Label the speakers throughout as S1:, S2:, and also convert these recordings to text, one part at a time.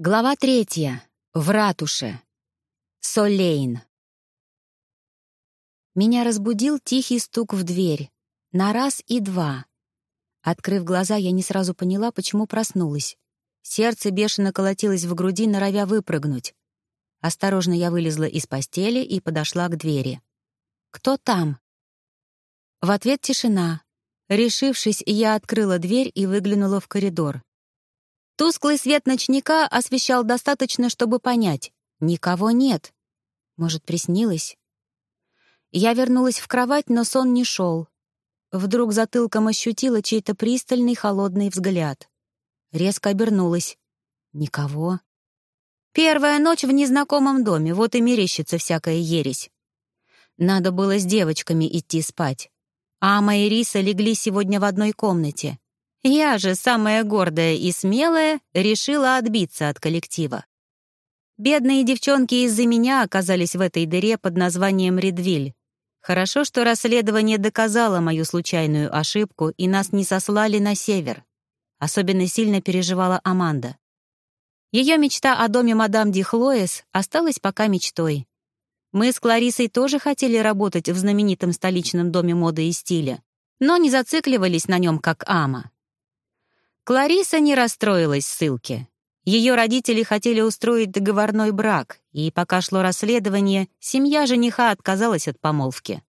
S1: Глава третья. В ратуше. Солейн. Меня разбудил тихий стук в дверь. На раз и два. Открыв глаза, я не сразу поняла, почему проснулась. Сердце бешено колотилось в груди, норовя выпрыгнуть. Осторожно я вылезла из постели и подошла к двери. «Кто там?» В ответ тишина. Решившись, я открыла дверь и выглянула в коридор. Тусклый свет ночника освещал достаточно, чтобы понять — никого нет. Может, приснилось? Я вернулась в кровать, но сон не шел. Вдруг затылком ощутила чей-то пристальный холодный взгляд. Резко обернулась. Никого. Первая ночь в незнакомом доме, вот и мерещится всякая ересь. Надо было с девочками идти спать. Ама и Риса легли сегодня в одной комнате. Я же, самая гордая и смелая, решила отбиться от коллектива. Бедные девчонки из-за меня оказались в этой дыре под названием Редвиль. Хорошо, что расследование доказало мою случайную ошибку, и нас не сослали на север. Особенно сильно переживала Аманда. Ее мечта о доме мадам Ди Хлоэс осталась пока мечтой. Мы с Кларисой тоже хотели работать в знаменитом столичном доме моды и стиля, но не зацикливались на нем как Ама. Клариса не расстроилась ссылке. Ее родители хотели устроить договорной брак, и пока шло расследование, семья жениха отказалась от помолвки.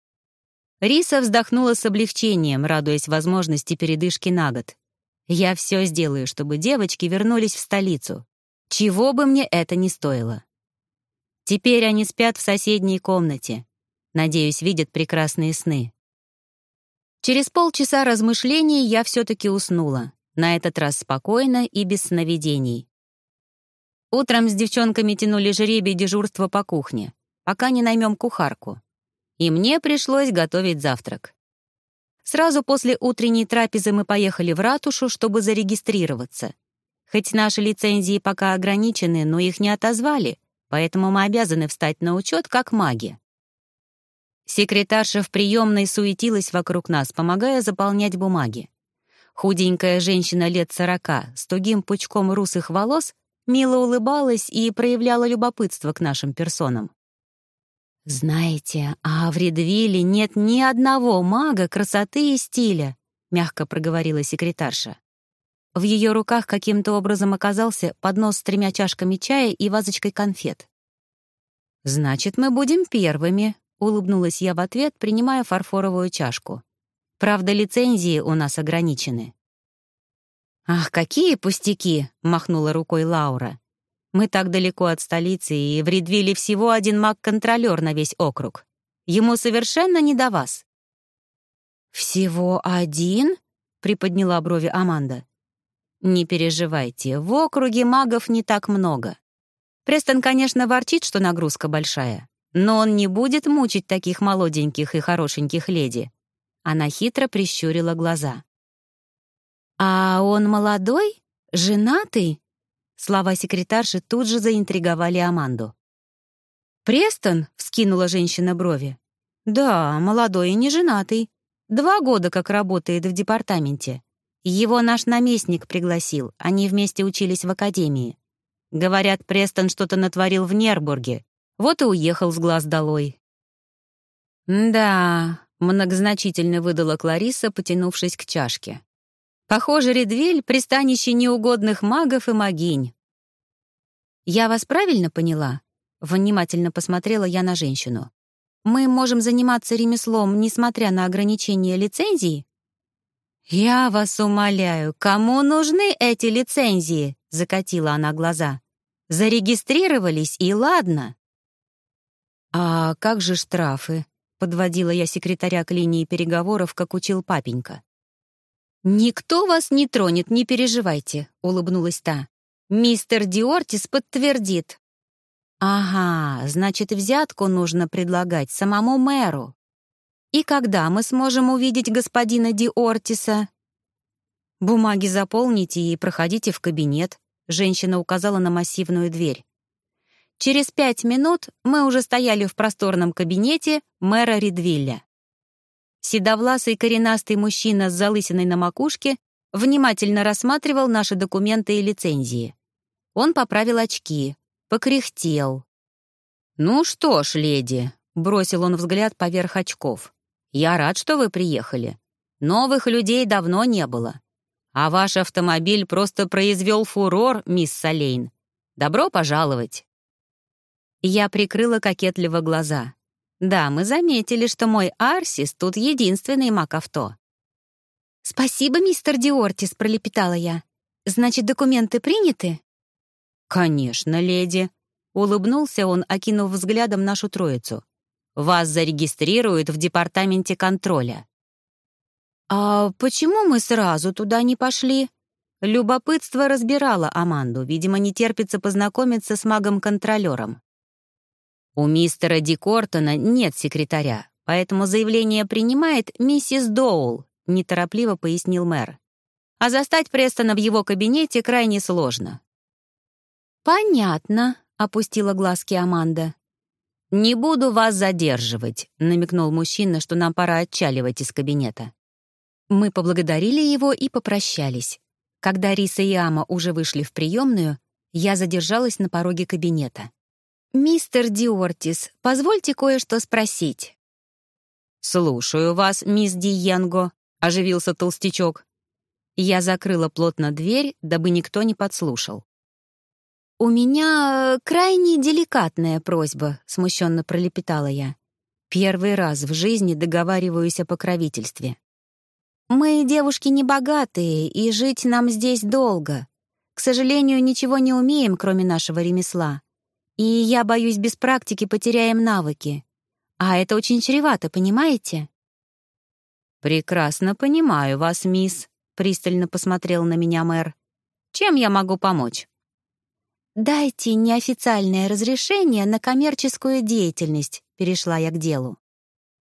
S1: Риса вздохнула с облегчением, радуясь возможности передышки на год. «Я все сделаю, чтобы девочки вернулись в столицу. Чего бы мне это ни стоило». Теперь они спят в соседней комнате. Надеюсь, видят прекрасные сны. Через полчаса размышлений я все-таки уснула. На этот раз спокойно и без сновидений. Утром с девчонками тянули жребий дежурства по кухне, пока не наймем кухарку. И мне пришлось готовить завтрак. Сразу после утренней трапезы мы поехали в ратушу, чтобы зарегистрироваться. Хоть наши лицензии пока ограничены, но их не отозвали, поэтому мы обязаны встать на учет как маги. Секретарша в приемной суетилась вокруг нас, помогая заполнять бумаги. Худенькая женщина лет сорока с тугим пучком русых волос мило улыбалась и проявляла любопытство к нашим персонам. «Знаете, а в Редвилле нет ни одного мага красоты и стиля», — мягко проговорила секретарша. В ее руках каким-то образом оказался поднос с тремя чашками чая и вазочкой конфет. «Значит, мы будем первыми», — улыбнулась я в ответ, принимая фарфоровую чашку. Правда, лицензии у нас ограничены». «Ах, какие пустяки!» — махнула рукой Лаура. «Мы так далеко от столицы, и в Редвилле всего один маг-контролер на весь округ. Ему совершенно не до вас». «Всего один?» — приподняла брови Аманда. «Не переживайте, в округе магов не так много. Престон, конечно, ворчит, что нагрузка большая, но он не будет мучить таких молоденьких и хорошеньких леди. Она хитро прищурила глаза. «А он молодой? Женатый?» Слова секретарши тут же заинтриговали Аманду. «Престон?» — вскинула женщина брови. «Да, молодой и не женатый. Два года как работает в департаменте. Его наш наместник пригласил, они вместе учились в академии. Говорят, Престон что-то натворил в Нербурге, вот и уехал с глаз долой». «Да, Многозначительно выдала Клариса, потянувшись к чашке. Похоже, Редвиль — пристанище неугодных магов и магинь. «Я вас правильно поняла?» — внимательно посмотрела я на женщину. «Мы можем заниматься ремеслом, несмотря на ограничения лицензии?» «Я вас умоляю, кому нужны эти лицензии?» — закатила она глаза. «Зарегистрировались, и ладно». «А как же штрафы?» Подводила я секретаря к линии переговоров, как учил папенька. «Никто вас не тронет, не переживайте», — улыбнулась та. «Мистер Диортис подтвердит». «Ага, значит, взятку нужно предлагать самому мэру. И когда мы сможем увидеть господина Диортиса?» «Бумаги заполните и проходите в кабинет», — женщина указала на массивную дверь. Через пять минут мы уже стояли в просторном кабинете мэра Ридвилля. Седовласый коренастый мужчина с залысиной на макушке внимательно рассматривал наши документы и лицензии. Он поправил очки, покряхтел. «Ну что ж, леди», — бросил он взгляд поверх очков. «Я рад, что вы приехали. Новых людей давно не было. А ваш автомобиль просто произвел фурор, мисс Солейн. Добро пожаловать!» Я прикрыла кокетливо глаза. Да, мы заметили, что мой Арсис тут единственный мак-авто. «Спасибо, мистер Диортис», — пролепетала я. «Значит, документы приняты?» «Конечно, леди», — улыбнулся он, окинув взглядом нашу троицу. «Вас зарегистрируют в департаменте контроля». «А почему мы сразу туда не пошли?» Любопытство разбирало Аманду, видимо, не терпится познакомиться с магом-контролером. У мистера Дикортона нет секретаря, поэтому заявление принимает миссис Доул, неторопливо пояснил мэр. А застать Престона в его кабинете крайне сложно. «Понятно», — опустила глазки Аманда. «Не буду вас задерживать», — намекнул мужчина, что нам пора отчаливать из кабинета. Мы поблагодарили его и попрощались. Когда Риса и Ама уже вышли в приемную, я задержалась на пороге кабинета. «Мистер Диортис, позвольте кое-что спросить». «Слушаю вас, мисс Диенго», — оживился толстячок. Я закрыла плотно дверь, дабы никто не подслушал. «У меня крайне деликатная просьба», — смущенно пролепетала я. «Первый раз в жизни договариваюсь о покровительстве. Мы девушки небогатые, и жить нам здесь долго. К сожалению, ничего не умеем, кроме нашего ремесла. И я боюсь, без практики потеряем навыки. А это очень чревато, понимаете? «Прекрасно понимаю вас, мисс», — пристально посмотрел на меня мэр. «Чем я могу помочь?» «Дайте неофициальное разрешение на коммерческую деятельность», — перешла я к делу.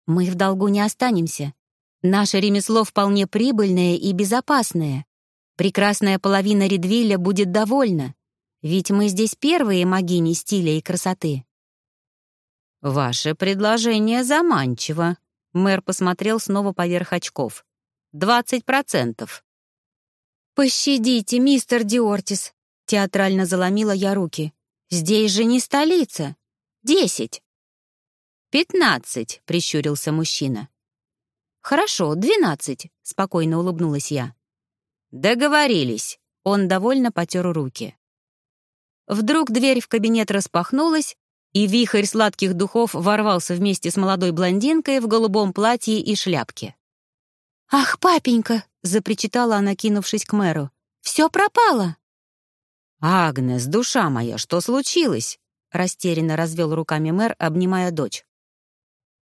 S1: «Мы в долгу не останемся. Наше ремесло вполне прибыльное и безопасное. Прекрасная половина Редвилля будет довольна. Ведь мы здесь первые магини стиля и красоты. «Ваше предложение заманчиво», — мэр посмотрел снова поверх очков. «Двадцать процентов». «Пощадите, мистер Диортис», — театрально заломила я руки. «Здесь же не столица. Десять». «Пятнадцать», — прищурился мужчина. «Хорошо, двенадцать», — спокойно улыбнулась я. «Договорились». Он довольно потер руки. Вдруг дверь в кабинет распахнулась, и вихрь сладких духов ворвался вместе с молодой блондинкой в голубом платье и шляпке. «Ах, папенька!» — запричитала она, кинувшись к мэру. «Все пропало!» «Агнес, душа моя, что случилось?» — растерянно развел руками мэр, обнимая дочь.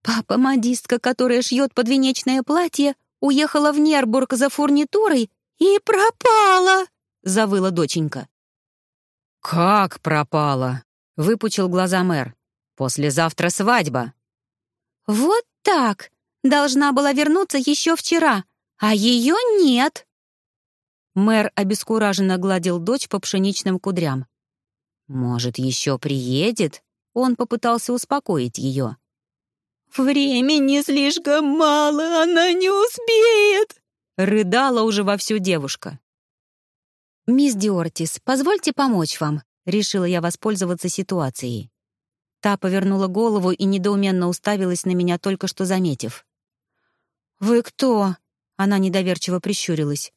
S1: «Папа-модистка, которая шьет подвенечное платье, уехала в Нербург за фурнитурой и пропала!» — завыла доченька. «Как пропала?» — выпучил глаза мэр. «Послезавтра свадьба». «Вот так! Должна была вернуться еще вчера, а ее нет!» Мэр обескураженно гладил дочь по пшеничным кудрям. «Может, еще приедет?» Он попытался успокоить ее. «Времени слишком мало, она не успеет!» Рыдала уже вовсю девушка. «Мисс Диортис, позвольте помочь вам», — решила я воспользоваться ситуацией. Та повернула голову и недоуменно уставилась на меня, только что заметив. «Вы кто?» — она недоверчиво прищурилась.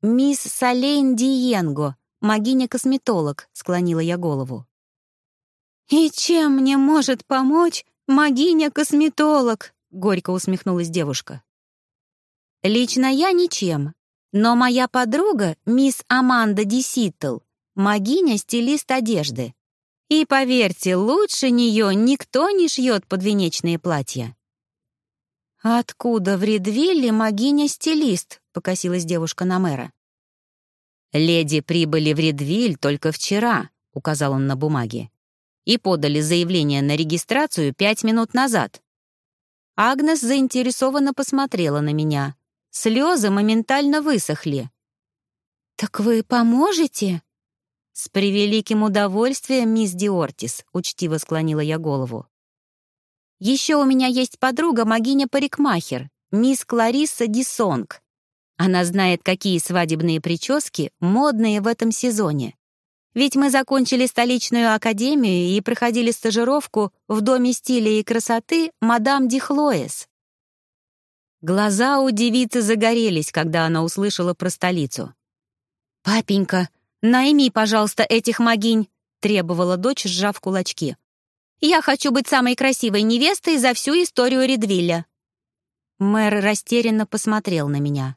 S1: «Мисс Салейн Диенго, магиня-косметолог», — склонила я голову. «И чем мне может помочь магиня-косметолог?» — горько усмехнулась девушка. «Лично я ничем, но моя подруга, мисс Аманда Диситл, магиня-стилист одежды. И поверьте, лучше нее никто не шьет подвенечные платья. «Откуда в Редвилле магиня-стилист?» — покосилась девушка на мэра. «Леди прибыли в Редвиль только вчера», — указал он на бумаге, «и подали заявление на регистрацию пять минут назад». Агнес заинтересованно посмотрела на меня. Слезы моментально высохли. «Так вы поможете?» «С превеликим удовольствием, мисс Диортис», — учтиво склонила я голову. «Еще у меня есть подруга магиня-парикмахер, мисс Кларисса Дисонг. Она знает, какие свадебные прически модные в этом сезоне. Ведь мы закончили столичную академию и проходили стажировку в Доме стиля и красоты мадам Дихлоэс. Глаза у девицы загорелись, когда она услышала про столицу. «Папенька, найми, пожалуйста, этих могинь», — требовала дочь, сжав кулачки. «Я хочу быть самой красивой невестой за всю историю Редвилля». Мэр растерянно посмотрел на меня.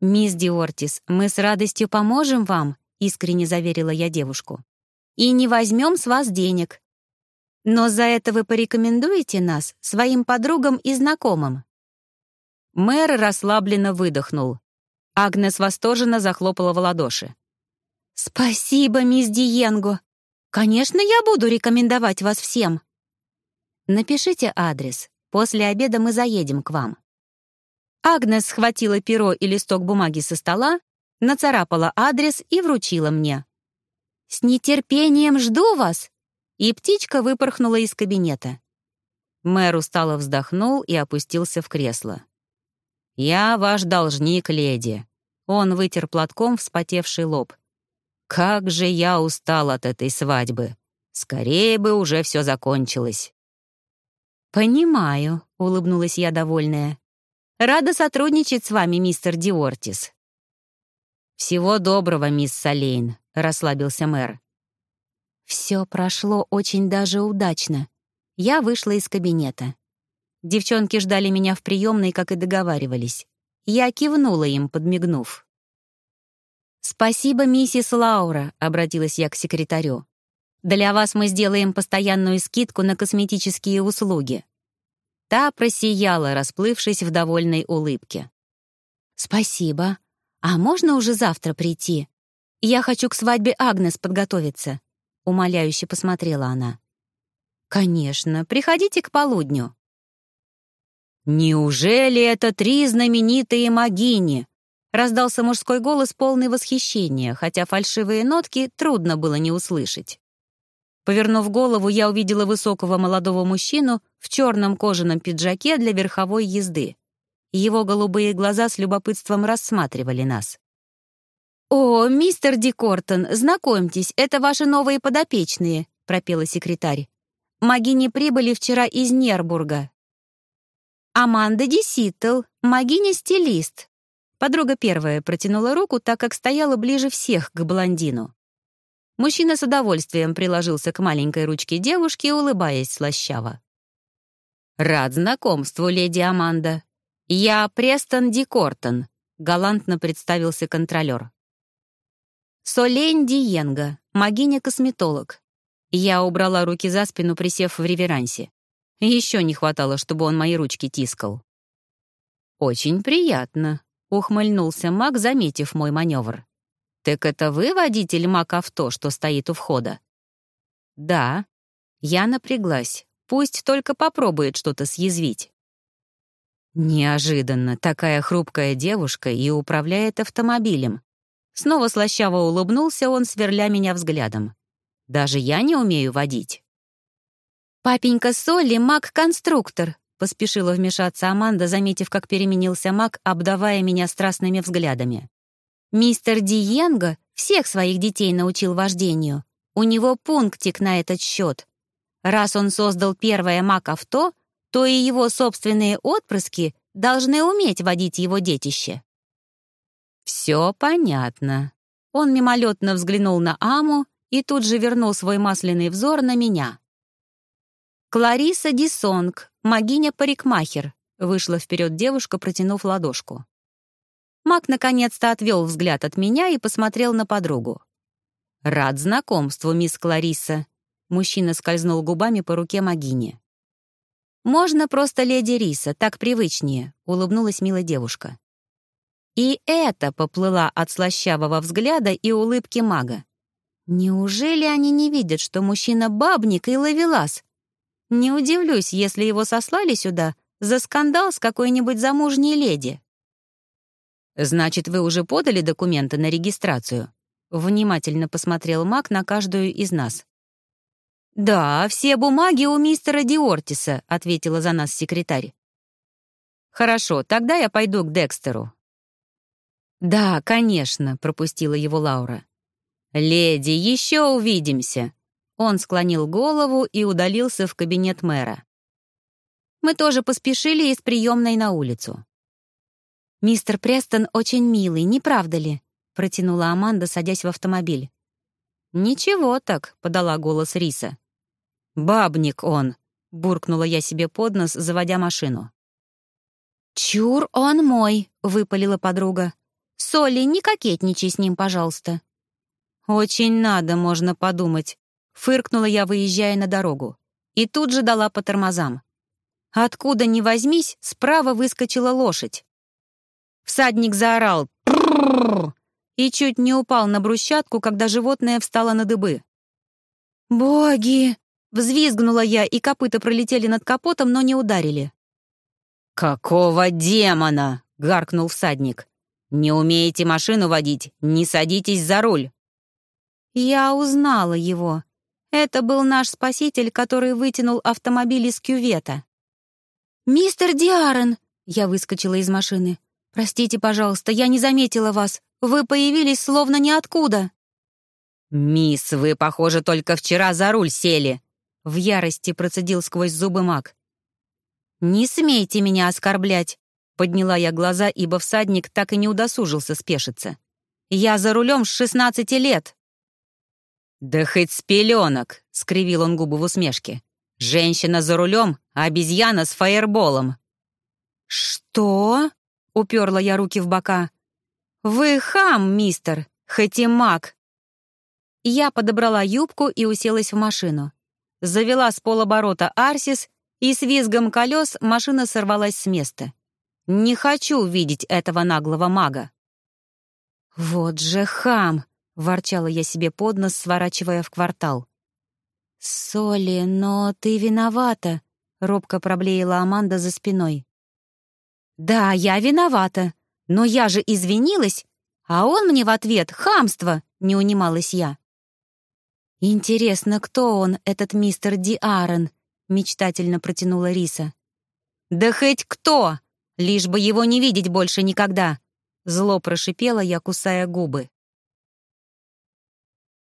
S1: «Мисс Диортис, мы с радостью поможем вам», — искренне заверила я девушку. «И не возьмем с вас денег. Но за это вы порекомендуете нас своим подругам и знакомым». Мэр расслабленно выдохнул. Агнес восторженно захлопала в ладоши. «Спасибо, мисс Диенго. Конечно, я буду рекомендовать вас всем». «Напишите адрес. После обеда мы заедем к вам». Агнес схватила перо и листок бумаги со стола, нацарапала адрес и вручила мне. «С нетерпением жду вас!» И птичка выпорхнула из кабинета. Мэр устало вздохнул и опустился в кресло. «Я ваш должник, леди». Он вытер платком вспотевший лоб. «Как же я устал от этой свадьбы! Скорее бы уже все закончилось!» «Понимаю», — улыбнулась я довольная. «Рада сотрудничать с вами, мистер Диортис». «Всего доброго, мисс Солейн», — расслабился мэр. Все прошло очень даже удачно. Я вышла из кабинета. Девчонки ждали меня в приемной, как и договаривались. Я кивнула им, подмигнув. «Спасибо, миссис Лаура», — обратилась я к секретарю. «Для вас мы сделаем постоянную скидку на косметические услуги». Та просияла, расплывшись в довольной улыбке. «Спасибо. А можно уже завтра прийти? Я хочу к свадьбе Агнес подготовиться», — умоляюще посмотрела она. «Конечно, приходите к полудню». «Неужели это три знаменитые могини?» Раздался мужской голос полный восхищения, хотя фальшивые нотки трудно было не услышать. Повернув голову, я увидела высокого молодого мужчину в черном кожаном пиджаке для верховой езды. Его голубые глаза с любопытством рассматривали нас. «О, мистер Дикортон, знакомьтесь, это ваши новые подопечные», — пропела секретарь. «Магини прибыли вчера из Нербурга, Аманда Диситл, магиня-стилист. Подруга первая протянула руку, так как стояла ближе всех к блондину. Мужчина с удовольствием приложился к маленькой ручке девушки, улыбаясь слащаво. «Рад знакомству, леди Аманда. Я Престон Дикортон», — галантно представился контролер. «Солень Диенго, магиня-косметолог». Я убрала руки за спину, присев в реверансе. Еще не хватало, чтобы он мои ручки тискал. «Очень приятно», — ухмыльнулся Мак, заметив мой маневр. «Так это вы водитель Мак-авто, что стоит у входа?» «Да». Я напряглась. Пусть только попробует что-то съязвить. Неожиданно такая хрупкая девушка и управляет автомобилем. Снова слащаво улыбнулся он, сверля меня взглядом. Даже я не умею водить. «Папенька Солли — маг-конструктор», — поспешила вмешаться Аманда, заметив, как переменился маг, обдавая меня страстными взглядами. «Мистер Диенго всех своих детей научил вождению. У него пунктик на этот счет. Раз он создал первое маг-авто, то и его собственные отпрыски должны уметь водить его детище». «Все понятно». Он мимолетно взглянул на Аму и тут же вернул свой масляный взор на меня. «Клариса Дисонг, магиня-парикмахер», — вышла вперед девушка, протянув ладошку. Мак наконец-то отвел взгляд от меня и посмотрел на подругу. «Рад знакомству, мисс Клариса», — мужчина скользнул губами по руке Магине. «Можно просто леди Риса, так привычнее», — улыбнулась милая девушка. И это поплыла от слащавого взгляда и улыбки мага. Неужели они не видят, что мужчина бабник и ловелас, не удивлюсь, если его сослали сюда за скандал с какой-нибудь замужней леди. «Значит, вы уже подали документы на регистрацию?» Внимательно посмотрел Мак на каждую из нас. «Да, все бумаги у мистера Диортиса», — ответила за нас секретарь. «Хорошо, тогда я пойду к Декстеру». «Да, конечно», — пропустила его Лаура. «Леди, еще увидимся!» Он склонил голову и удалился в кабинет мэра. Мы тоже поспешили из приемной на улицу. «Мистер Престон очень милый, не правда ли?» — протянула Аманда, садясь в автомобиль. «Ничего так», — подала голос Риса. «Бабник он», — буркнула я себе под нос, заводя машину. «Чур он мой», — выпалила подруга. «Соли, не кокетничай с ним, пожалуйста». «Очень надо, можно подумать», — фыркнула я, выезжая на дорогу. И тут же дала по тормозам. Откуда ни возьмись, справа выскочила лошадь. Всадник заорал и чуть не упал на брусчатку, когда животное встало на дыбы. «Боги!» — взвизгнула я, и копыта пролетели над капотом, но не ударили. «Какого демона?» — гаркнул всадник. «Не умеете машину водить, не садитесь за руль». Я узнала его. Это был наш спаситель, который вытянул автомобиль из кювета. «Мистер Диарон!» — я выскочила из машины. «Простите, пожалуйста, я не заметила вас. Вы появились словно ниоткуда». «Мисс, вы, похоже, только вчера за руль сели», — в ярости процедил сквозь зубы маг. «Не смейте меня оскорблять!» Подняла я глаза, ибо всадник так и не удосужился спешиться. «Я за рулем с шестнадцати лет!» «Да хоть с пеленок!» — скривил он губы в усмешке. «Женщина за рулем, а обезьяна с фаерболом!» «Что?» — уперла я руки в бока. «Вы хам, мистер, хоть и маг!» Я подобрала юбку и уселась в машину. Завела с полоборота Арсис и с визгом колес машина сорвалась с места. Не хочу видеть этого наглого мага. «Вот же хам!» — ворчала я себе под нос, сворачивая в квартал. «Соли, но ты виновата», — робко проблеяла Аманда за спиной. «Да, я виновата, но я же извинилась, а он мне в ответ хамство», — не унималась я. «Интересно, кто он, этот мистер Ди Аарон?» мечтательно протянула Риса. «Да хоть кто! Лишь бы его не видеть больше никогда!» Зло прошипела я, кусая губы.